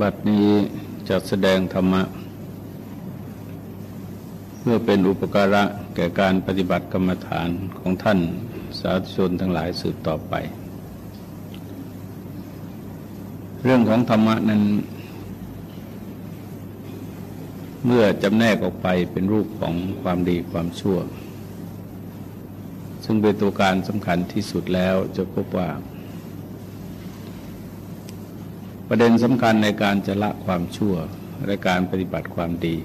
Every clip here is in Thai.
บัดนี้จะแสดงธรรมะ เพื่อเป็นอุปการะแก่การปฏิบัติกรรมฐานของท่านสาธุชนทั้งหลายสืบต่อไป เรื่องของธรรมะนั้น เมื่อจำแนกออกไปเป็นรูปของความดีความชั่ว ซึ่งเป็นตัวการสำคัญที่สุดแล้วจะพบว่า ประเด็นสำคัญในการจะละความชั่วและการปฏิบัติความดี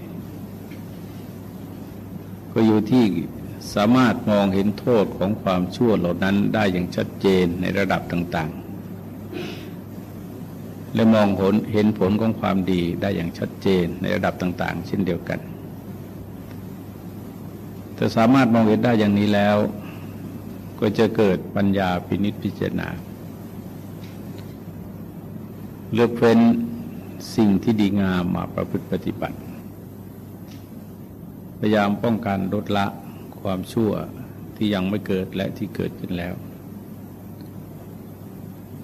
ก็อยู่ที่สามารถมองเห็นโทษของความชั่วเหล่านั้นได้อย่างชัดเจนในระดับต่างๆ และมองผลเห็นผลของความดีได้อย่างชัดเจนในระดับต่าง ๆ เช่นเดียวกัน แต่สามารถมองเห็นได้อย่างนี้แล้ว ก็จะเกิดปัญญาพินิจพิจารณา เลือกเฟ้นสิ่งที่ดีงามมาประพฤติปฏิบัติ พยายามป้องกันลดละความชั่วที่ยังไม่เกิดและที่เกิดขึ้นแล้ว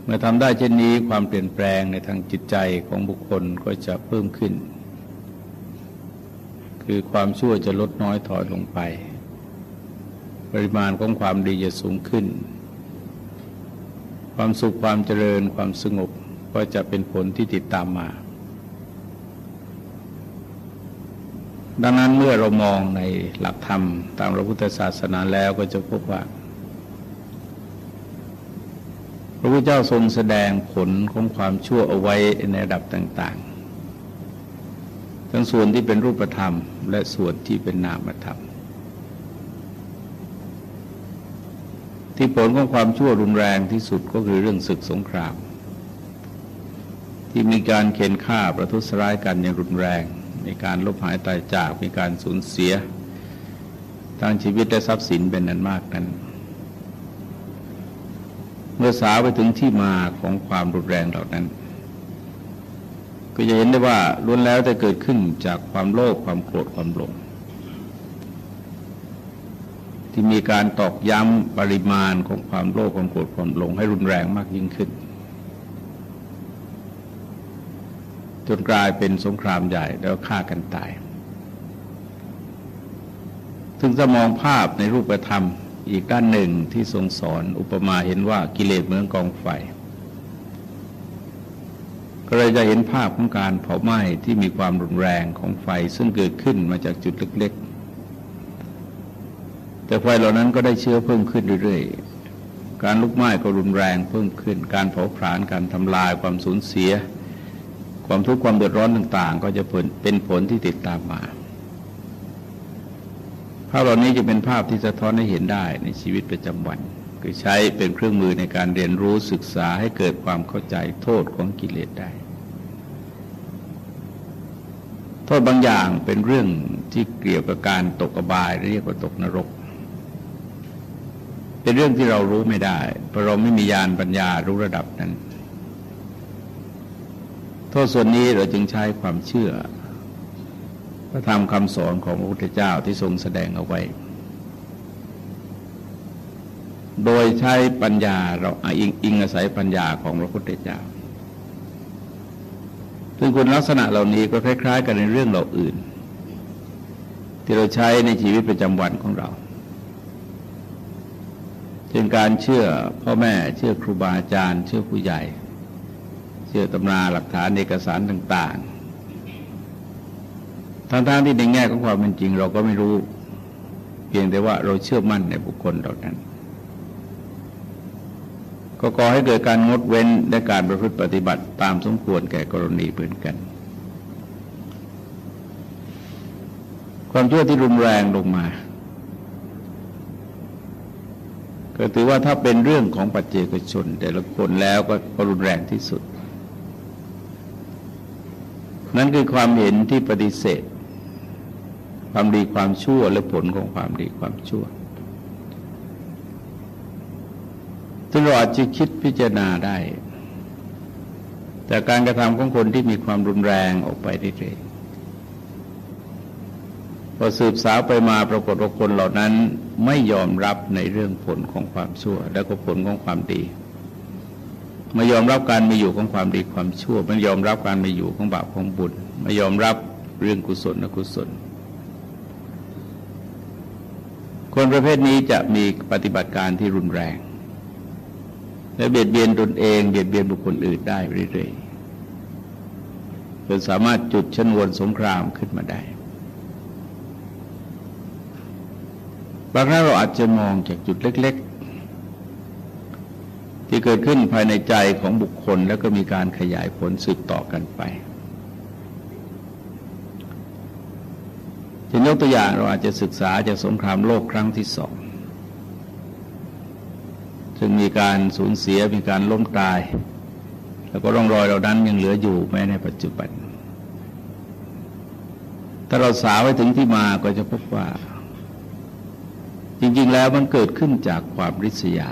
เมื่อทำได้เช่นนี้ความเปลี่ยนแปลงในทางจิตใจของบุคคลก็จะเพิ่มขึ้น คือความชั่วจะลดน้อยถอยลงไป ปริมาณของความดีจะสูงขึ้น ความสุขความเจริญความสงบ ก็จะเป็นผลที่ติดตามมา ดังนั้นเมื่อเรามองในหลักธรรมตามพระพุทธศาสนาแล้วก็จะพบว่า พระพุทธเจ้าทรงแสดงผลของความชั่วเอาไว้ในระดับต่าง ๆ ทั้งส่วนที่เป็นรูปธรรม และส่วนที่เป็นนามธรรมที่ผลของความชั่วรุนแรงที่สุดก็คือเรื่องศึกสงคราม ที่มีการเข็นฆ่าประทุษร้ายกันอย่างรุนแรง มีการลบหายตายจากมีการสูญเสียทางชีวิตและทรัพย์สินเป็นนั้นมากนั้น เมื่อสาวไปถึงที่มาของความรุนแรงเหล่านั้น ก็จะเห็นได้ว่าล้วนแล้วแต่เกิดขึ้นจากความโลภความโกรธความหลงที่มีการตอกย้ำปริมาณของความโลภความโกรธความหลงให้รุนแรงมากยิ่งขึ้น จนกลายเป็นสงครามใหญ่แล้วฆ่ากันตาย ถึงจะมองภาพในรูปธรรมอีกด้านหนึ่งที่ทรงสอนอุปมาเห็นว่ากิเลสเหมือนกองไฟ ก็เลยจะเห็นภาพของการเผาไหม้ที่มีความรุนแรงของไฟซึ่งเกิดขึ้นมาจากจุดเล็กๆ แต่ไฟเหล่านั้นก็ได้เชื้อเพิ่มขึ้นเรื่อยๆ การลุกไหม้ก็รุนแรงเพิ่มขึ้น การเผาผลาญการทำลายความสูญเสีย ความทุกข์ความเดือดร้อนต่าง ๆ ก็จะเป็นผลที่ติดตามมาภาพเหล่านี้จะเป็นภาพที่สะท้อนให้เห็นได้ในชีวิตประจำวัน คือใช้เป็นเครื่องมือในการเรียนรู้ศึกษาให้เกิดความเข้าใจโทษของกิเลสได้ โทษบางอย่างเป็นเรื่องที่เกี่ยวกับการตกอบายเรียกว่าตกนรก เป็นเรื่องที่เรารู้ไม่ได้เพราะเราไม่มียานปัญญารู้ระดับนั้น โทษส่วนนี้เราจึงใช้ความเชื่อ พระธรรมคำสอนของพระพุทธเจ้าที่ทรงแสดงเอาไว้ โดยใช้ปัญญาเราอิงอิงอาศัยปัญญาของพระพุทธเจ้า ซึ่งคุณลักษณะเหล่านี้ก็คล้ายๆ กันในเรื่องเราอื่น ที่เราใช้ในชีวิตประจำวันของเราเช่นการเชื่อพ่อแม่เชื่อครูบาอาจารย์ เชื่อผู้ใหญ่ เชื่อตำราหลักฐานเอกสารต่าง ๆทั้งๆที่ในแง่ของความเป็นจริง เราก็ไม่รู้ เพียงแต่ว่าเราเชื่อมั่นในบุคคลเหล่านั้น ก็ก่อให้เกิดการงดเว้นและการประพฤติปฏิบัติตามสมควรแก่กรณีเหมือนกัน ความชั่วที่รุนแรงลงมาก็ถือว่าถ้าเป็นเรื่องของปัจเจกชน แต่ละคนแล้วก็รุนแรงที่สุด นั่นคือความเห็นที่ปฏิเสธ ความดีความชั่วและผลของความดีความชั่วซึ่งเราอาจจะคิดพิจารณาได้ แต่การกระทำของคนที่มีความรุนแรงออกไปเรื่อยๆพอสืบสาวไปมาปรากฏว่าคนเหล่านั้นไม่ยอมรับในเรื่องผลของความชั่ว และก็ผลของความดี ไม่ยอมรับการมีอยู่ของความดีความชั่ว ไม่ยอมรับการมีอยู่ของบาปของบุญไม่ยอมรับเรื่องกุศลอกุศล คนประเภทนี้จะมีปฏิบัติการที่รุนแรง และเบียดเบียนตนเองเบียดเบียนบุคคลอื่นได้เรื่อยๆจนสามารถจุดชนวนสงครามขึ้นมาได้บางครั้งเราอาจจะมองจากจุดเล็กๆ ที่เกิดขึ้นภายในใจของบุคคลแล้วก็มีการขยายผลสืบต่อกันไปจะยกตัวอย่างเราอาจจะศึกษาจากสงครามโลกครั้งที่สองซึ่งมีการสูญเสียมีการล้มตาย แล้วก็ร่องรอยเรานั้นยังเหลืออยู่แม้ในปัจจุบัน ถ้าเราสาวไว้ถึงที่มาก็จะพบว่า จริงๆแล้วมันเกิดขึ้นจากความริษยา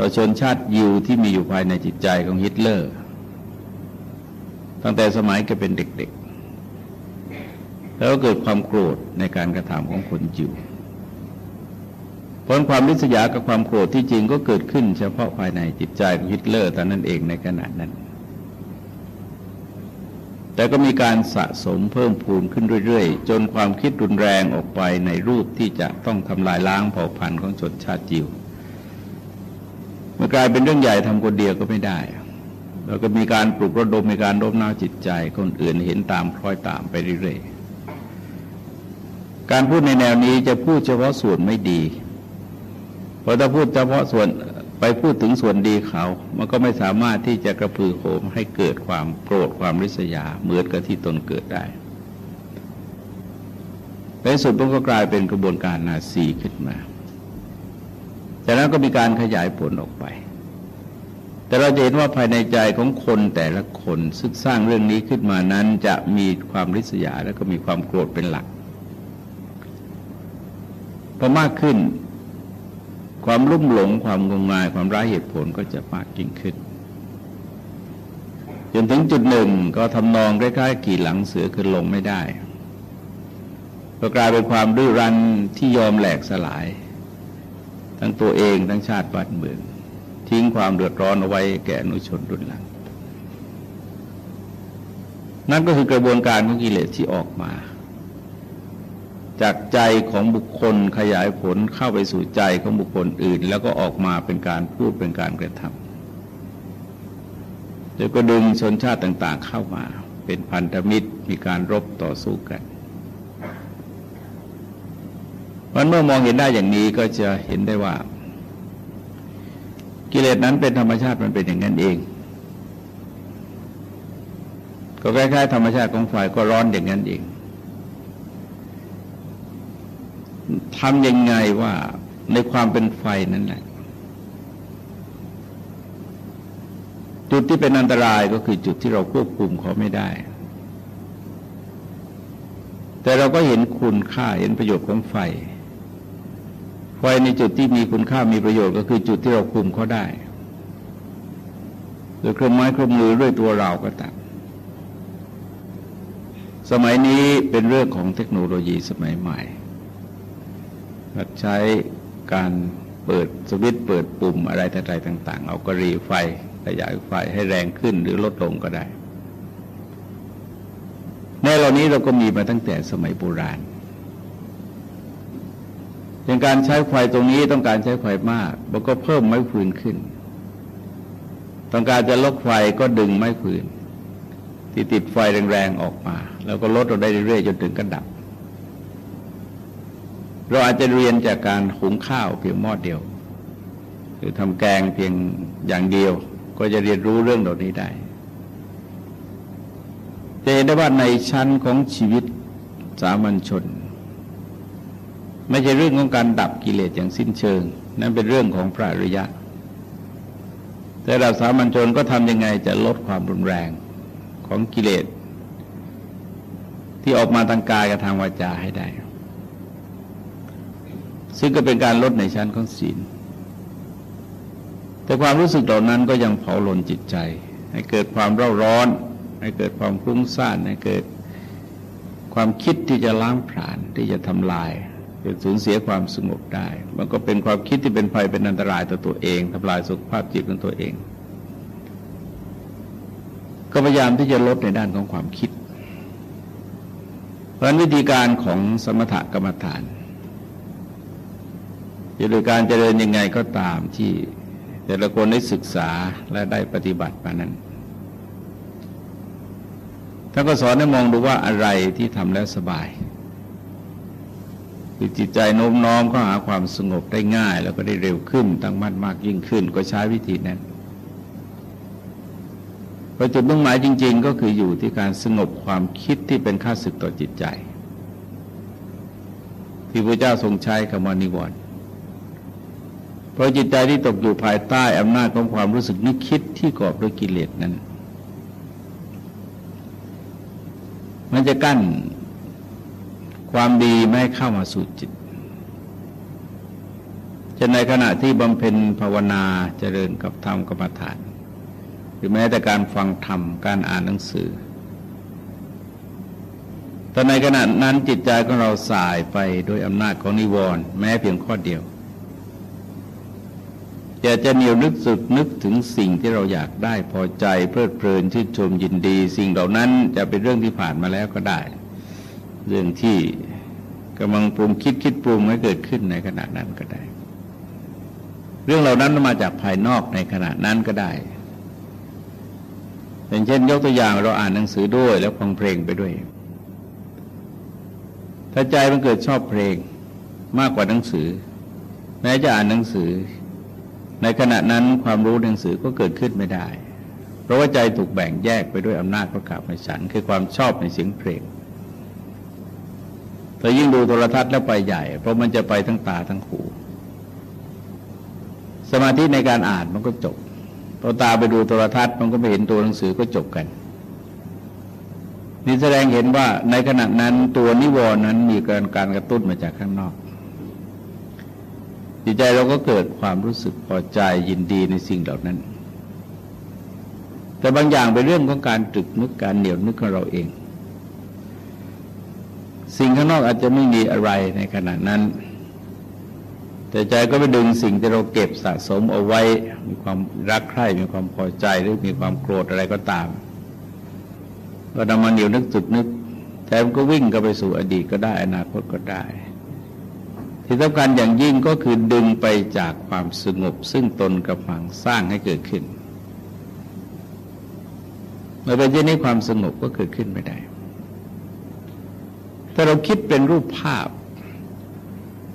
ต่อชนชาติยิวที่มีอยู่ภายในจิตใจของฮิตเลอร์ ตั้งแต่สมัยแกเป็นเด็กๆ แล้วเกิดความโกรธในการกระทำของคนยิวผลความริษยากับความโกรธที่จริงก็เกิดขึ้นเฉพาะภายในจิตใจของฮิตเลอร์ตอนนั้นเองในขณะนั้น แต่ก็มีการสะสมเพิ่มพูนขึ้นเรื่อยๆ จนความคิดรุนแรงออกไปในรูปที่จะต้องทำลายล้างเผ่าพันธุ์ของชนชาติจิว เมื่อกลายเป็นเรื่องใหญ่ทำคนเดียวก็ไม่ได้แล้วก็มีการปลุกระดมมีการโน้มน้าวจิตใจคนอื่นเห็นตามคล้อยตามไปเรื่อยๆการพูดในแนวนี้จะพูดเฉพาะส่วนไม่ดี เพราะถ้าพูดเฉพาะส่วนไปพูดถึงส่วนดีเขา มันก็ไม่สามารถที่จะกระพือโหมให้เกิดความโกรธความริษยาเหมือนกับที่ตนเกิดได้ในสุดมันก็กลายเป็นกระบวนการนาซีขึ้นมา จากนั้นก็มีการขยายผลออกไป แต่เราจะเห็นว่าภายในใจของคนแต่ละคนซึ่งสร้างเรื่องนี้ขึ้นมานั้นจะมีความริษยาและก็มีความโกรธเป็นหลักพอมากขึ้น ความลุ่มหลงความงมงายความร้ายเหตุผลก็จะมากยิ่งขึ้นจนถึงจุดหนึ่งก็ทำนองใกล้ๆกี่หลังเสือขึ้นลงไม่ได้ ก็กลายเป็นความดื้อรั้นที่ยอมแหลกสลาย ทั้งตัวเองทั้งชาติบ้านเมือง ทิ้งความเดือดร้อนเอาไว้แก่อนุชนรุ่นหลัง นั่นก็คือกระบวนการของกิเลสที่ออกมา จากใจของบุคคลขยายผลเข้าไปสู่ใจของบุคคลอื่น แล้วก็ออกมาเป็นการพูดเป็นการกระทำแล้วก็ดึงชนชาติต่าง ๆเข้ามา เป็นพันธมิตรมีการรบต่อสู้กัน มันเมื่อมองเห็นได้อย่างนี้ก็จะเห็นได้ว่า กิเลสนั้นเป็นธรรมชาติมันเป็นอย่างนั้นเอง ก็คล้ายๆธรรมชาติของไฟก็ร้อนอย่างนั้นเองทำยังไงว่าในความเป็นไฟนั่นแหละจุดที่เป็นอันตรายก็คือจุดที่เราควบคุมเขาไม่ได้ แต่เราก็เห็นคุณค่าเห็นประโยชน์ของไฟ ไฟในจุดที่มีคุณค่ามีประโยชน์ก็คือจุดที่เราคุมเขาได้โดยเครื่องไม้เครื่องมือด้วยตัวเราก็ตามสมัยนี้เป็นเรื่องของเทคโนโลยีสมัยใหม่ใช้การเปิดสวิตช์เปิดปุ่มอะไรต่างๆเอากรีไฟขยายไฟให้แรงขึ้นหรือลดลงก็ได้ในเหล่านี้เราก็มีมาตั้งแต่สมัยโบราณ อย่างการใช้ไฟตรงนี้ต้องการใช้ไฟมากมันก็เพิ่มไม้ฟืนขึ้น ต้องการจะลดไฟก็ดึงไม้ฟืน ที่ติดไฟแรงๆออกมา แล้วก็ลดเราได้เรื่อยๆจนถึงกระดับ เราอาจจะเรียนจากการหุงข้าวเพียงหม้อเดียว หรือทำแกงเพียงอย่างเดียว ก็จะเรียนรู้เรื่องเหล่านี้ได้ จะเห็นได้ว่าในชั้นของชีวิตสามัญชน ไม่ใช่เรื่องของการดับกิเลสอย่างสิ้นเชิง นั่นเป็นเรื่องของพระอริยะ แต่เราสามัญชนก็ทำยังไงจะลดความรุนแรงของกิเลส ที่ออกมาทางกายกับทางวาจาให้ได้ ซึ่งก็เป็นการลดในชั้นของศีล แต่ความรู้สึกเหล่านั้นก็ยังเผาหลนจิตใจ ให้เกิดความเร่าร้อน ให้เกิดความฟุ้งซ่านให้เกิดความคิดที่จะล้างผลาญที่จะทำลาย จะสูญเสียความสงบได้ มันก็เป็นความคิดที่เป็นภัยเป็นอันตรายต่อตัวเองทำลายสุขภาพจิตของตัวเอง ก็พยายามที่จะลดในด้านของความคิด เพราะวิธีการของสมถกรรมฐานจะโดยการเจริญยังไงก็ตามที่แต่ละคนได้ศึกษาและได้ปฏิบัติมานั้นท่านก็สอนให้มองดูว่าอะไรที่ทำแล้วสบาย คือจิตใจโน้มน้อมก็หาความสงบได้ง่าย แล้วก็ได้เร็วขึ้นตั้งมั่นมากยิ่งขึ้น ก็ใช้วิธีนั้นพอจุดมุ่งหมายจริง ๆ ก็คืออยู่ที่การสงบความคิดที่เป็นค่าศึกต่อจิตใจ ที่พระเจ้าทรงใช้คำว่านิวรณ์เพราะจิตใจที่ตกอยู่ภายใต้อำนาจของความรู้สึกนึกคิดที่กอบด้วยกิเลสนั้น มันจะกั้น ความดีไม่เข้ามาสู่จิตจะในขณะที่บำเพ็ญภาวนาเจริญกับธรรมกรรมฐาน หรือแม้แต่การฟังธรรมการอ่านหนังสือ แต่ในขณะนั้นจิตใจของเราสายไปโดยอำนาจของนิวรณ์แม้เพียงข้อเดียวอยากจะเหนียวนึกสุดนึกถึงสิ่งที่เราอยากได้พอใจเพลิดเพลินชื่นชมยินดี สิ่งเหล่านั้นจะเป็นเรื่องที่ผ่านมาแล้วก็ได้ เรื่องที่กำลังปรุงคิดคิดปรุงให้เกิดขึ้นในขณะนั้นก็ได้ เรื่องเหล่านั้นมาจากภายนอกในขณะนั้นก็ได้อย่างเช่น ยกตัวอย่างเราอ่านหนังสือด้วย แล้วฟังเพลงไปด้วย ถ้าใจมันเกิดชอบเพลงมากกว่าหนังสือ แม้จะอ่านหนังสือ ในขณะนั้นความรู้หนังสือก็เกิดขึ้นไม่ได้ เพราะว่าใจถูกแบ่งแยกไปด้วยอำนาจประกาศในฉัน คือความชอบในเสียงเพลง แต่ยิ่งดูโทรทัศน์แล้วไปใหญ่ เพราะมันจะไปทั้งตาทั้งหู สมาธิในการอ่านมันก็จบพอตาไปดูโทรทัศน์มันก็ไม่เห็นตัวหนังสือก็จบกัน นี่แสดงเห็นว่าในขณะนั้นตัวนิวรณ์นั้นมีการการกระตุ้นมาจากข้างนอก จิตใจเราก็เกิดความรู้สึกพอใจยินดีในสิ่งเหล่านั้น แต่บางอย่างเป็นเรื่องของการตรึกนึกการเหนียวนึกของเราเอง สิ่งข้างนอกอาจจะไม่มีอะไรในขณะนั้น แต่ใจก็ไปดึงสิ่งที่เราเก็บสะสมเอาไว้ มีความรักใคร่ มีความพอใจหรือมีความโกรธอะไรก็ตาม ก็นำมาเหนียวนึกจุดนึกแต่มันก็วิ่งก็ไปสู่อดีตก็ได้ อนาคตก็ได้ ที่สำคัญอย่างยิ่งก็คือดึงไปจากความสงบ ซึ่งตนกับฝังสร้างให้เกิดขึ้นเมื่อเป็นเช่นนี้ความสงบก็เกิดขึ้นไม่ได้ ถ้าเราคิดเป็นรูปภาพ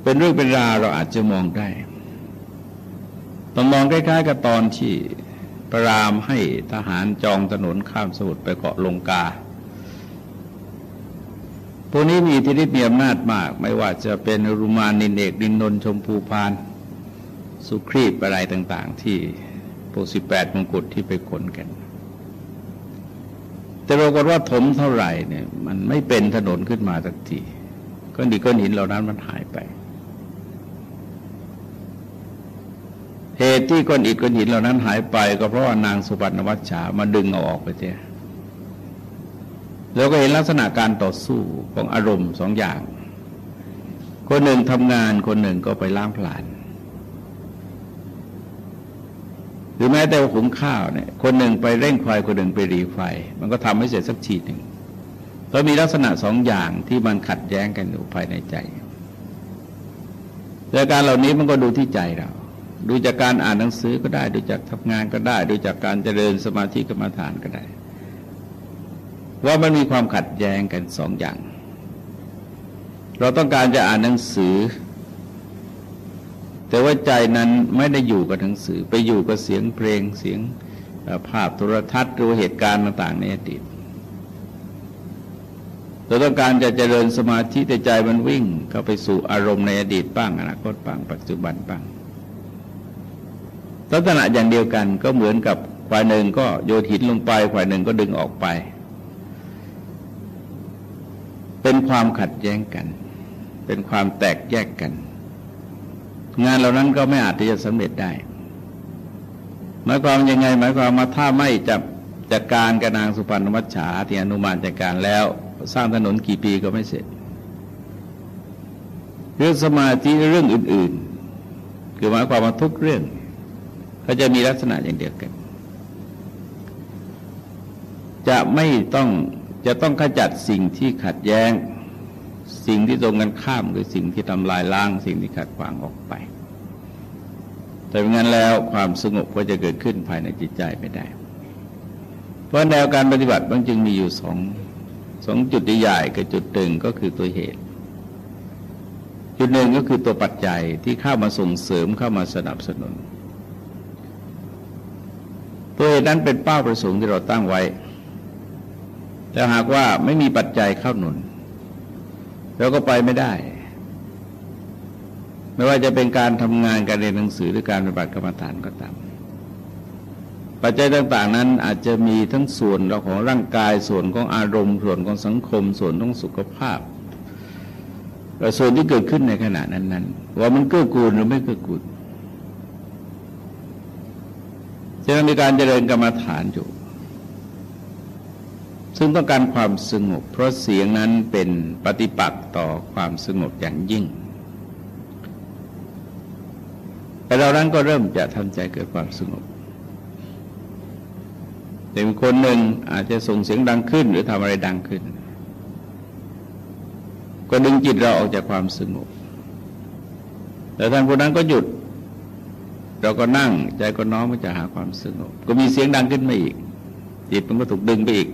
เป็นเรื่องเป็นราเราอาจจะมองได้ต้องมองคล้ายๆกับตอนที่พระรามให้ทหารจองถนนข้ามสมุทรไปเกาะลงกาพวกนี้มีอิทธิฤทธิ์มีอำนาจมาก ไม่ว่าจะเป็นรุมานินเอกดินนนชมพูพาน สุครีปอะไรต่าง ๆ ที่พวกสิบแปดมงกุฎที่ไปขนกัน แต่ปรากฏว่าถมเท่าไหร่เนี่ย มันไม่เป็นถนนขึ้นมาสักทีก้อนดินก้อนหินเหล่านั้นมันหายไป เหตุที่ก้อนอิฐก้อนหินเหล่านั้นหายไป ก็เพราะว่านางสุปรรณวัชชามาดึงเอาออกไปเสียแล้วก็เห็นลักษณะการต่อสู้ของอารมณ์สองอย่าง คนหนึ่งทำงานคนหนึ่งก็ไปล้างผลาญ หรือแม้แต่ว่าหุงข้าวเนี่ยคนหนึ่งไปเร่งไฟคนหนึ่งไปรีไฟ มันก็ทำให้เสร็จสักทีหนึ่งเรามีลักษณะสองอย่างที่มันขัดแย้งกันอยู่ภายในใจแต่การเหล่านี้มันก็ดูที่ใจเรา ดูจากการอ่านหนังสือก็ได้ ดูจากทำงานก็ได้ ดูจากการเจริญสมาธิกรรมฐานก็ได้ ว่ามันมีความขัดแย้งกันสองอย่าง เราต้องการจะอ่านหนังสือ แต่ว่าใจนั้นไม่ได้อยู่กับหนังสือ ไปอยู่กับเสียงเพลงเสียงภาพโทรทัศน์หรือเหตุการณ์ต่างๆในอดีตเราต้องการจะเจริญสมาธิแต่ใจมันวิ่งเข้าไปสู่อารมณ์ในอดีตบ้างอนาคตบ้างปัจจุบันบ้างลักษณะอย่างเดียวกันก็เหมือนกับฝ่ายหนึ่งก็โยนหินลงไปฝ่ายหนึ่งก็ดึงออกไป เป็นความขัดแย้งกัน เป็นความแตกแยกกัน งานเหล่านั้นก็ไม่อาจที่จะสำเร็จได้ หมายความยังไง หมายความมาถ้าไม่จับจัดการกับนางสุพรรณมัชชาที่อนุมานจัดการแล้ว สร้างถนนกี่ปีก็ไม่เสร็จเรื่องสมาธิเรื่องอื่น ๆ คือหมายความว่าทุกเรื่องเขาจะมีลักษณะอย่างเดียวกัน จะไม่ต้องจะต้องขจัดสิ่งที่ขัดแย้ง สิ่งที่ตรงกันข้ามคือสิ่งที่ทำลายล้างสิ่งที่ขัดขวางออกไป แต่เงั้นแล้วความสงบก็จะเกิดขึ้นภายในจิตใจไม่ได้ เพราะแนวการปฏิบัติมันจึงมีอยู่สองสองจุดใหญ่กับจุดหนึ่งก็คือตัวเหตุ จุดหนึ่งก็คือตัวปัจจัยที่เข้ามาส่งเสริมเข้ามาสนับสนุน ตัวเหตุนั้นเป็นเป้าประสงค์ที่เราตั้งไว้แต่หากว่าไม่มีปัจจัยเข้าหนุน เราก็ไปไม่ได้ ไม่ว่าจะเป็นการทำงานการเรียนหนังสือหรือการปฏิบัติกรรมฐานก็ตามปัจจัยต่าง ๆ นั้นอาจจะมีทั้งส่วนของร่างกายส่วนของอารมณ์ ส่วนของสังคม ส่วนของสุขภาพและส่วนที่เกิดขึ้นในขณะนั้นๆว่ามันเกื้อกูลหรือไม่เกื้อกูลจะมีการเจริญกรรมฐานอยู่ ซึ่งต้องการความสงบ เพราะเสียงนั้นเป็นปฏิปักษ์ต่อความสงบอย่างยิ่ง แต่เรานั้นก็เริ่มจะทำใจเกิดความสงบแต่คนหนึ่งอาจจะส่งเสียงดังขึ้น หรือทำอะไรดังขึ้น ก็ดึงจิตเราออกจากความสงบแต่ท่านคนนั้นก็หยุด เราก็นั่งใจก็น้อมมาจะหาความสงบ ก็มีเสียงดังขึ้นมาอีก จิตมันก็ถูกดึงไปอีก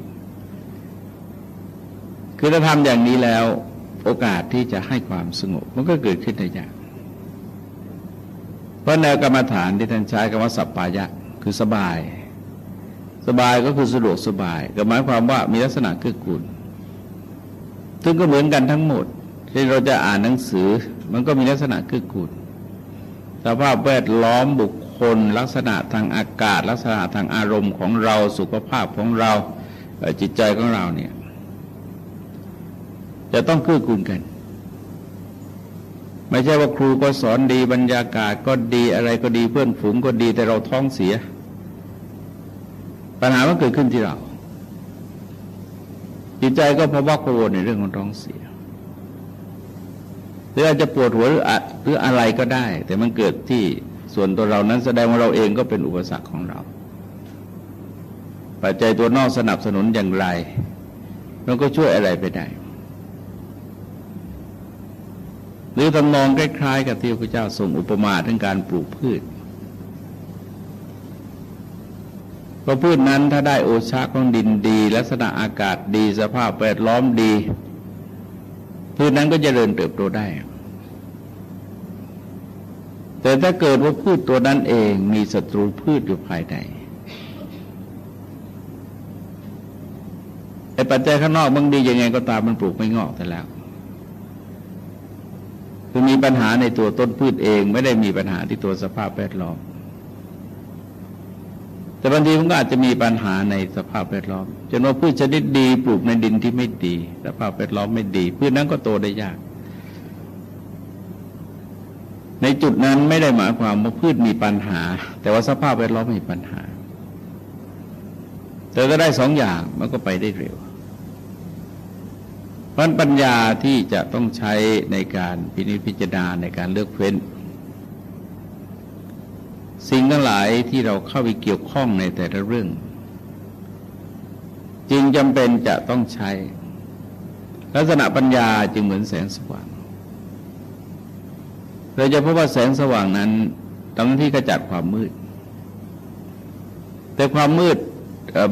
คือถ้าทำอย่างนี้แล้วโอกาสที่จะให้ความสงบมันก็เกิดขึ้นได้ยากเพราะแนวกรรมฐานที่ท่านใช้คำว่าสัปปายะ คือสบาย สบายก็คือสะดวกสบาย ก็หมายความว่ามีลักษณะเกื้อกูลซึ่งก็เหมือนกันทั้งหมดที่เราจะอ่านหนังสือ มันก็มีลักษณะเกื้อกูลสภาพแวดล้อมบุคคล ลักษณะทางอากาศ ลักษณะทางอารมณ์ของเราสุขภาพของเราจิตใจของเราเนี่ย จะต้องคือกูลกัน ไม่ใช่ว่าครูก็สอนดีบรรยากาศก็ดีอะไรก็ดีเพื่อนฝูงก็ดีแต่เราท้องเสีย ปัญหามันเกิดขึ้นที่เรา จิตใจก็พะว่าโกรในเรื่องของท้องเสียหรืออาจจะปวดหัวหรือหรืออะไรก็ได้ แต่มันเกิดที่ส่วนตัวเรานั้นแสดงว่าเราเองก็เป็นอุปสรรคของเรา ปัจจัยตัวนอกสนับสนุนอย่างไร มันก็ช่วยอะไรไปได้ หรือทำนองคล้ายๆ กับที่พระเจ้าทรงอุปมาถึงการปลูกพืชเพราะพืชนั้นถ้าได้โอชาของดินดี ลักษณะอากาศดีสภาพแวดล้อมดี พืชนั้นก็จะเริญเติบโตได้ แต่ถ้าเกิดว่าพืชตัวนั้นเองมีศัตรูพืชอยู่ภายในไอ้ปัจจัยข้างนอกบางดียังไงก็ตามมันปลูกไม่งอกแต่แล้ว คือมีปัญหาในตัวต้นพืชเอง ไม่ได้มีปัญหาที่ตัวสภาพแวดล้อม แต่บางทีมันก็อาจจะมีปัญหาในสภาพแวดล้อมจนว่าพืชชนิดดีปลูกในดินที่ไม่ดี สภาพแวดล้อมไม่ดี พืชนั้นก็โตได้ยาก ในจุดนั้นไม่ได้หมายความว่าพืชมีปัญหา แต่ว่าสภาพแวดล้อมมีปัญหาแต่ก็ได้สองอย่างมันก็ไปได้เร็ว พราะปัญญาที่จะต้องใช้ในการพินิจพิจารณาในการเลือกเฟ้น สิ่งทั้งหลายที่เราเข้าไปเกี่ยวข้องในแต่ละเรื่อง จึงจำเป็นจะต้องใช้ ลักษณะปัญญาจึงเหมือนแสงสว่างเราจะพบว่าแสงสว่างนั้นตั้งที่กระจัดความมืด แต่ความมืด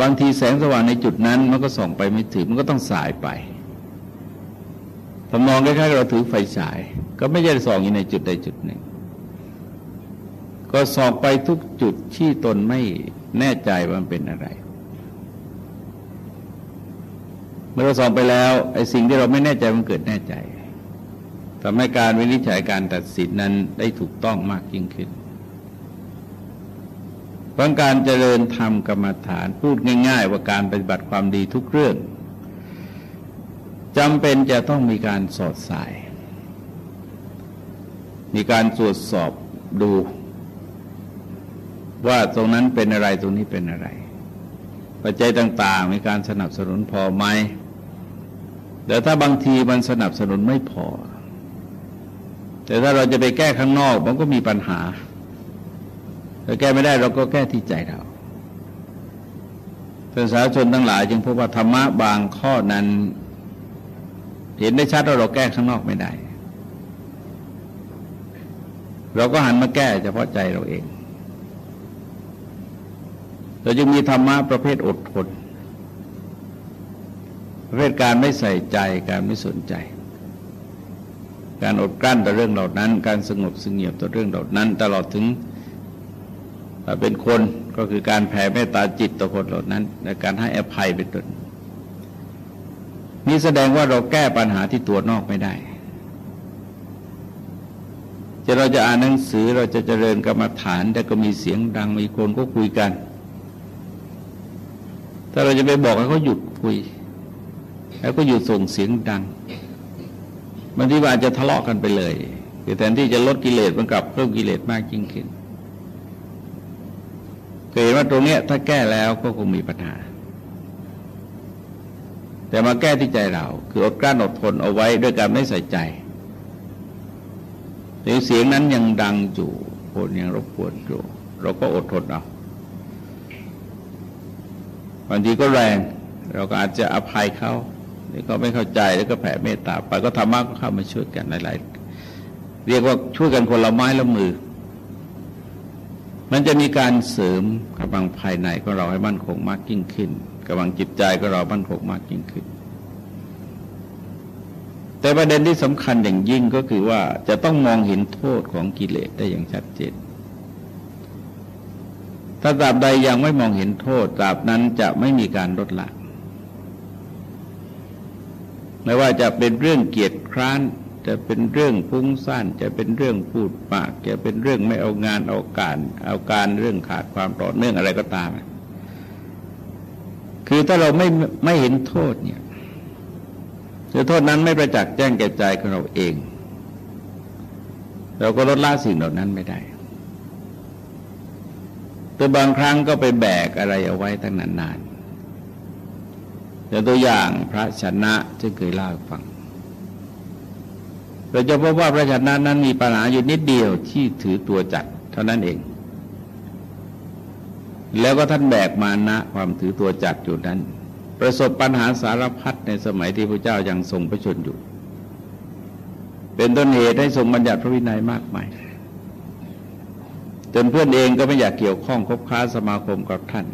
บางทีแสงสว่างในจุดนั้นมันก็ส่องไปไม่ถึงมันก็ต้องสายไป ทำนองคล้ายๆเราถือไฟฉาย ก็ไม่ใช่ส่องอยู่ในจุดใดจุดหนึ่ง ก็ส่องไปทุกจุดที่ตนไม่แน่ใจว่ามันเป็นอะไร เมื่อเราส่องไปแล้วไอ้สิ่งที่เราไม่แน่ใจมันเกิดแน่ใจทำให้การวินิจฉัยการตัดสินนั้นได้ถูกต้องมากยิ่งขึ้นเพราะการเจริญธรรมกรรมฐานพูดง่าย ๆ ว่าการปฏิบัติความดีทุกเรื่อง จำเป็นจะต้องมีการสอดสาย มีการตรวจสอบดู ว่าตรงนั้นเป็นอะไรตรงนี้เป็นอะไร ปัจจัยต่างๆ มีการสนับสนุนพอไหมแต่ถ้าบางทีมันสนับสนุนไม่พอ แต่ถ้าเราจะไปแก้ข้างนอกมันก็มีปัญหาถ้าแก้ไม่ได้เราก็แก้ที่ใจเราประชาชนทั้งหลาย จึงพบว่าธรรมะบางข้อนั้น เห็นได้ชัดว่าเราแก้ข้างนอกไม่ได้ เราก็หันมาแก้เฉพาะใจเราเอง เราจึงมีธรรมะประเภทอดทน ประเภทการไม่ใส่ใจการไม่สนใจ การอดกลั้นต่อเรื่องเหล่านั้น การสงบสงเงียบต่อเรื่องเหล่านั้น ตลอดถึงเป็นคนก็คือการแผ่เมตตาจิตต่อคนเหล่านั้นในการให้อภัยเป็นต้น นี่แสดงว่าเราแก้ปัญหาที่ตัวนอกไม่ได้จะเราจะอ่านหนังสือเราจะเจริญกรรมฐาน แต่ก็มีเสียงดังมีคนก็คุยกัน ถ้าเราจะไปบอกให้เขาหยุดคุย แล้วก็หยุดส่งเสียงดังบางทีอาจจะทะเลาะกันไปเลยคือแทนที่จะลดกิเลสมันกลับเพิ่มกิเลสมากยิ่งขึ้นเห็นว่าตรงนี้ถ้าแก้แล้วก็คงมีปัญหา แต่มาแก้ที่ใจเรา คืออดกลั้นอดทนเอาไว้ด้วยการไม่ใส่ใจแต่เสียงนั้นยังดังอยู่คนยังรบกวนอยู่ เราก็อดทนเอาบางทีก็แรง เราก็อาจจะอภัยเขาหรือก็ไม่เข้าใจแล้วก็แผ่เมตตาไปก็ธรรมะก็เข้ามาช่วยกันหลายๆ เรียกว่าช่วยกันคนละไม้ละมือ มันจะมีการเสริมกำลังภายในของเราให้มั่นคงมากยิ่งขึ้น กำลังจิตใจของเรามั่นคงมากยิ่งขึ้น แต่ประเด็นที่สำคัญอย่างยิ่งก็คือว่าจะต้องมองเห็นโทษของกิเลสได้อย่างชัดเจนถ้าตราบใดยังไม่มองเห็นโทษตราบนั้นจะไม่มีการลดละไม่ว่าจะเป็นเรื่องเกียรติคร้าน จะเป็นเรื่องฟุ้งซ่านจะเป็นเรื่องพูดปาก จะเป็นเรื่องไม่เอางานเอาการ เอาการเรื่องขาดความต่อเนื่องอะไรก็ตาม คือถ้าเราไม่ไม่เห็นโทษเนี่ยจะโทษนั้นไม่ประจักษ์แจ้งแก่ใจของเราเอง เราก็ลดละสิ่งเหล่านั้นไม่ได้แต่บางครั้งก็ไปแบกอะไรเอาไว้ตั้งนานๆอย่ตัวอย่างพระชนะที่เคยเล่าให้ฟังเราจะพบว่าพระชนะนั้นมีปัญหาอยู่นิดเดียวที่ถือตัวจัดเท่านั้นเอง แล้วก็ท่านแบกมานะความถือตัวจัดอยู่นั้น ประสบปัญหาสารพัดในสมัยที่พระเจ้ายังทรงพระชนอยู่ เป็นต้นเหตุให้ทรงบัญญัติพระวินัยมากมายจนเพื่อนเองก็ไม่อยากเกี่ยวข้องคบค้าสมาคมกับท่าน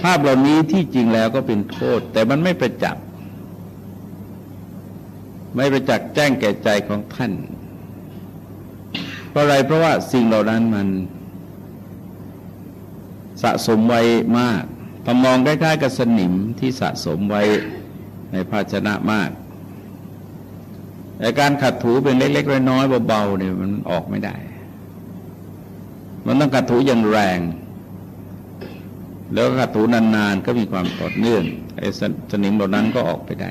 ภาพเหล่านี้ที่จริงแล้วก็เป็นโทษ แต่มันไม่ประจักษ์ไม่ประจักษ์แจ้งแก่ใจของท่าน เพราะอะไรเพราะว่าสิ่งเหล่านั้นมัน สะสมไว้มากพอมองใกล้ๆกับสนิมที่สะสมไว้ในภาชนะมาก แต่การขัดถูเป็นเล็กๆน้อยๆเบาๆเนี่ยมันออกไม่ได้ มันต้องขัดถูอย่างแรง แล้วขัดถูนานๆก็มีความต่อเนื่องไอ้สนิมเหล่านั้นก็ออกไปได้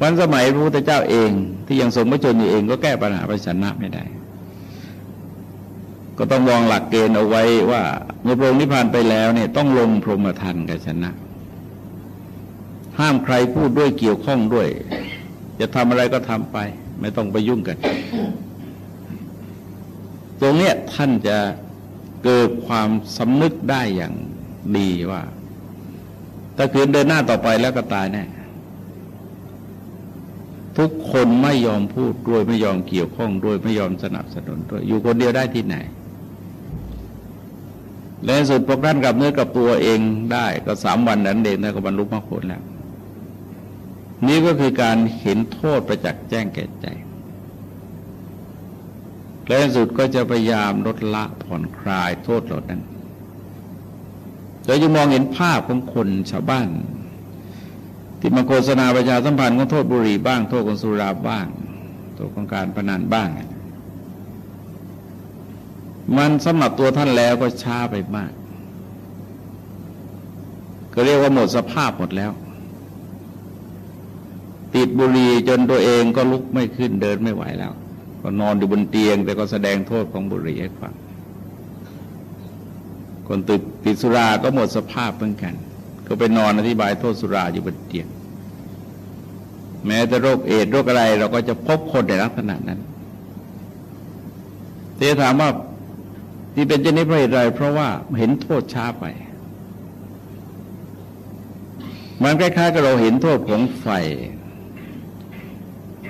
วันสมัยพระพุทธเจ้าเองที่ยังทรงพระชนอยู่เองก็แก้ปัญหาประชนะไม่ได้ ก็ต้องวางหลักเกณฑ์เอาไว้ว่าเมื่อพระองค์นิพพานไปแล้วเนี่ยต้องลงพรหมทันกับชนะ ห้ามใครพูดด้วยเกี่ยวข้องด้วย จะทำอะไรก็ทำไป ไม่ต้องไปยุ่งกัน ตรงเนี้ยท่านจะเกิดความสำนึกได้อย่างดีว่า ถ้าคืนเดินหน้าต่อไปแล้วก็ตายแน่ทุกคนไม่ยอมพูดด้วยไม่ยอมเกี่ยวข้องด้วยไม่ยอมสนับสนุนด้วยอยู่คนเดียวได้ที่ไหน และสุดพบท่านกับเนื้อกับตัวเองได้ก็สามวันนั้นเองท่านก็บรรลุมรรคผลแล้ว นี่ก็คือการเห็นโทษประจักษ์แจ้งแก่ใจ และสุดก็จะพยายามลดละผ่อนคลายโทษเหล่านั้นเราจะมองเห็นภาพของคนชาวบ้าน ที่มาโฆษณาประชาสัมพันธ์ของโทษบุหรี่บ้าง โทษของสุราบ้าง โทษของการพนันบ้าง มันสำหรับตัวท่านแล้วก็ช้าไปมาก ก็เรียกว่าหมดสภาพหมดแล้ว ติดบุหรี่จนตัวเองก็ลุกไม่ขึ้นเดินไม่ไหวแล้ว ก็นอนอยู่บนเตียง แต่ก็แสดงโทษของบุหรี่ให้ฟังคนติดติดสุราก็หมดสภาพเหมือนกัน ก็ไปนอนอธิบายโทษสุราอยู่บนเตียง แม้แต่โรคเอดโรคอะไร เราก็จะพบคนในลักษณะนั้นเตถามว่า ที่เป็นเช่นนี้เพราะอะไรเพราะว่าเห็นโทษช้าไป มันคล้ายๆกับเราเห็นโทษของไฟ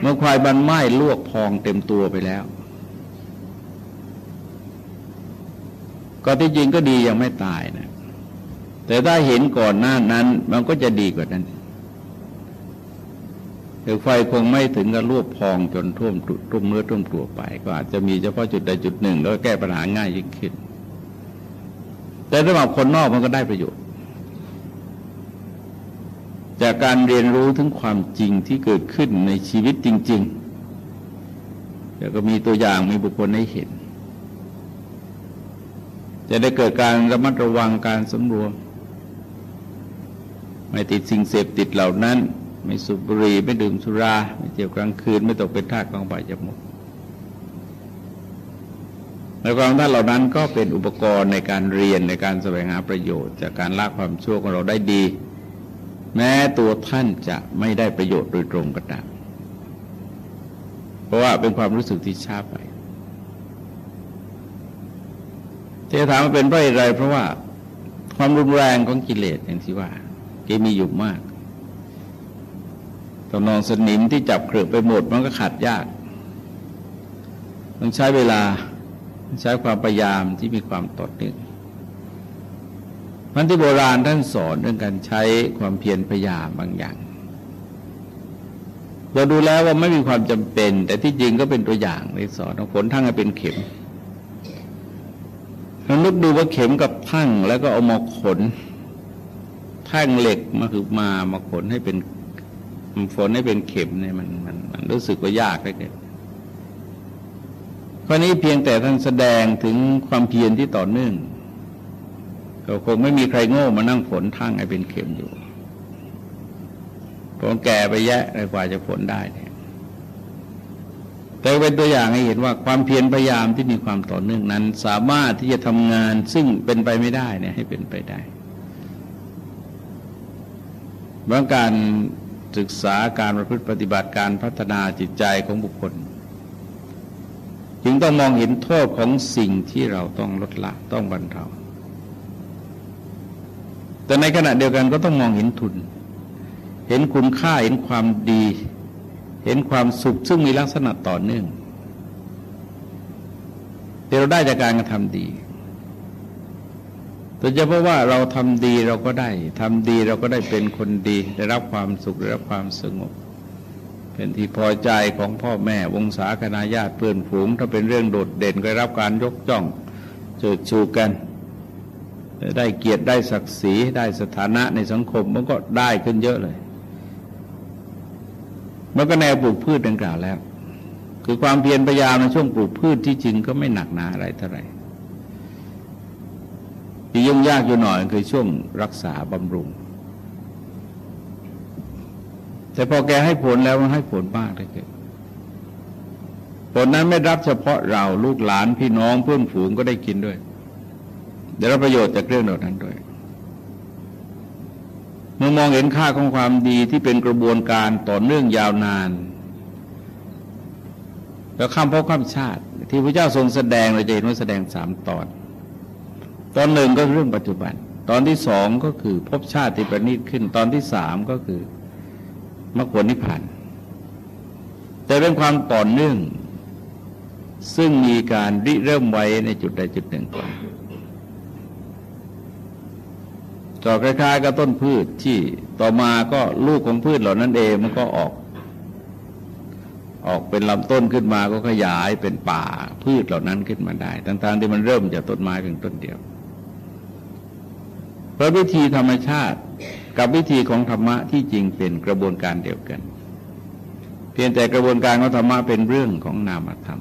เมื่อควายบันไหม้ลวกพองเต็มตัวไปแล้ว ก็ที่จริงก็ดียังไม่ตายนะแต่ถ้าเห็นก่อนหน้านั้น มันก็จะดีกว่านั้น แต่ไฟคงไม่ถึงกับลวกพองจนท่วมทุ่มเนื้อท่วมตัวไป ก็อาจจะมีเฉพาะจุดใดจุดหนึ่ง แล้วแก้ปัญหาง่ายยิ่งขึ้น แต่สำหรับคนนอกมันก็ได้ประโยชน์ จากการเรียนรู้ถึงความจริงที่เกิดขึ้นในชีวิตจริง ๆ แล้วก็มีตัวอย่างมีบุคคลให้เห็น จะได้เกิดการระมัดระวังการสำรวม ไม่ติดสิ่งเสพติดเหล่านั้น ไม่สูบบุหรี่ไม่ดื่มสุรา ไม่เที่ยวกลางคืน ไม่ตกเป็นทาสของบายจมุกในความท่านเหล่านั้นก็เป็นอุปกรณ์ในการเรียนในการแสวงหาประโยชน์ จากการละความชั่วของเราได้ดี แม้ตัวท่านจะไม่ได้ประโยชน์โดยตรงก็ตามเพราะว่าเป็นความรู้สึกที่ช้าไปจะถามว่าเป็นเพราะอะไรเพราะว่าความรุนแรงของกิเลสอย่างที่ว่าเกมีอยู่มาก ตอนองสนิมที่จับเครือไปหมดมันก็ขาดยาก ต้องใช้เวลาใช้ความพยายามที่มีความต่อเนื่องมันที่โบราณท่านสอนเรื่องการใช้ความเพียรพยายามบางอย่าง เราดูแล้วว่าไม่มีความจำเป็น แต่ที่จริงก็เป็นตัวอย่างในสอนผลทั้งให้เป็นเข็มเรานึกดูว่าเข็มกับทั้งแล้วก็เอามาขนแท่งเหล็กมาคือมามาขนให้เป็น ฝนให้เป็นเข็มเนี่ยมันมันมันรู้สึกว่ายากเลยเกินข้อนี้เพียงแต่ท่านแสดงถึงความเพียรที่ต่อเนื่องก็คงไม่มีใครโง่มานั่งฝนทั้งให้เป็นเข็มอยู่พอแก่ไปแยะกว่าจะฝนได้เนี่ยแต่เป็นตัวอย่างให้เห็นว่าความเพียรพยายามที่มีความต่อเนื่องนั้น สามารถที่จะทำงานซึ่งเป็นไปไม่ได้เนี่ยให้เป็นไปได้บางการ ศึกษาการประพฤติปฏิบัติการพัฒนาจิตใจของบุคคล จึงต้องมองเห็นโทษของสิ่งที่เราต้องลดละต้องบรรเทาแต่ในขณะเดียวกันก็ต้องมองเห็นทุน เห็นคุณค่าเห็นความดี เห็นความสุขซึ่งมีลักษณะต่อเนื่องที่เราได้จากการกระทำดี แต่จะเพราะว่าเราทำดีเราก็ได้ทำดีเราก็ได้เป็นคนดี ได้รับความสุขได้รับความสงบ เป็นที่พอใจของพ่อแม่วงศาคณาญาติเพื่อนฝูง ถ้าเป็นเรื่องโดดเด่นก็ได้รับการยกจ้องเจิดชูกัน ได้เกียรติได้ศักดิ์ศรีได้สถานะในสังคมมันก็ได้ขึ้นเยอะเลย มันก็แนวปลูกพืชดังกล่าวแล้ว คือความเพียรพยายามในช่วงปลูกพืชที่จริงก็ไม่หนักหนาอะไรเท่าไหร่ ที่ยุ่งยากอยู่หน่อยคือช่วงรักษาบำรุง แต่พอแกให้ผลแล้วมันให้ผลมากเลยเกิดผลนั้นไม่รับเฉพาะเราลูกหลานพี่น้องเพื่อนฝูงก็ได้กินด้วยได้รับประโยชน์จากเรื่องเหล่านั้นด้วย เมื่อมองเห็นค่าของความดีที่เป็นกระบวนการต่อเนื่องยาวนาน แล้วข้ามพบข้ามชาติ ที่พระเจ้าทรงแสดงเราจะเห็นว่าแสดงสามตอน ตอนหนึ่งก็เรื่องปัจจุบัน ตอนที่สองก็คือพบชาติที่ประณีตขึ้น ตอนที่สามก็คือมรรคผลนิพพาน แต่เป็นความต่อเนื่อง ซึ่งมีการริเริ่มไว้ในจุดใดจุดหนึ่งก่อนต่อคล้ายๆกับต้นพืชที่ต่อมาก็ลูกของพืชเหล่านั้นเองมันก็ออก ออกเป็นลำต้นขึ้นมาก็ขยายเป็นป่าพืชเหล่านั้นขึ้นมาได้ต่างๆที่มันเริ่มจากต้นไม้เพียงต้นเดียว เพราะวิธีธรรมชาติกับวิธีของธรรมะที่จริงเป็นกระบวนการเดียวกัน เพียงแต่กระบวนการของธรรมะเป็นเรื่องของนามธรรม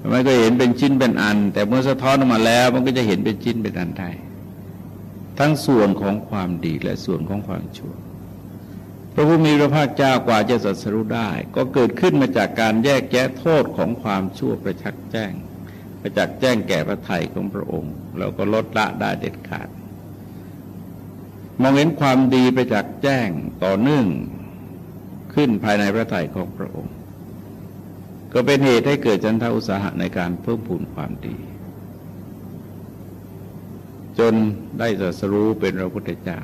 ทำไมก็เห็นเป็นชิ้นเป็นอัน แต่เมื่อสะท้อนออกมาแล้วมันก็จะเห็นเป็นชิ้นเป็นอันได้ทั้งส่วนของความดีและส่วนของความชั่ว พระผู้มีพระภาคเจ้ากว่าจะสัสรู้ได้ ก็เกิดขึ้นมาจากการแยกแยะโทษของความชั่วประชักแจ้ง ประจักษ์แจ้งแก่พระไทยของพระองค์ แล้วก็ลดละได้เด็ดขาด มองเห็นความดีไปจากแจ้งต่อเนื่องขึ้นภายในพระทัยของพระองค์ ก็เป็นเหตุให้เกิดจันทอุตสาหะในการเพิ่มพูนความดี จนได้ตรัสรู้เป็นพระพุทธเจ้า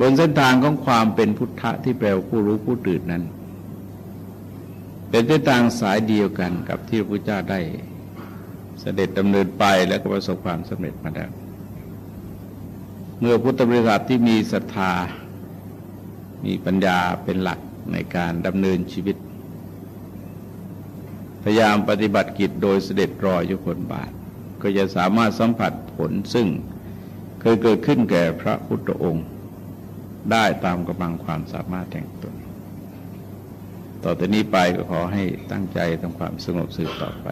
บนเส้นทางของความเป็นพุทธะที่แปลว่าผู้รู้ผู้ตื่นนั้น เป็นเส้นทางสายเดียวกันกับที่พระพุทธเจ้าได้เสด็จดำเนินไปแล้วก็ประสบความสำเร็จมาแล้ว เมื่อพุทธบริษัทที่มีศรัทธา มีปัญญาเป็นหลักในการดำเนินชีวิต พยายามปฏิบัติกิจโดยเสด็จรอยยุคนบาท ก็จะสามารถสัมผัสผลซึ่งเคยเกิดขึ้นแก่พระพุทธองค์ ได้ตามกำลังความสามารถแห่งตน ต่อแต่นี้ไปก็ขอให้ตั้งใจทำความสงบสืบต่อไป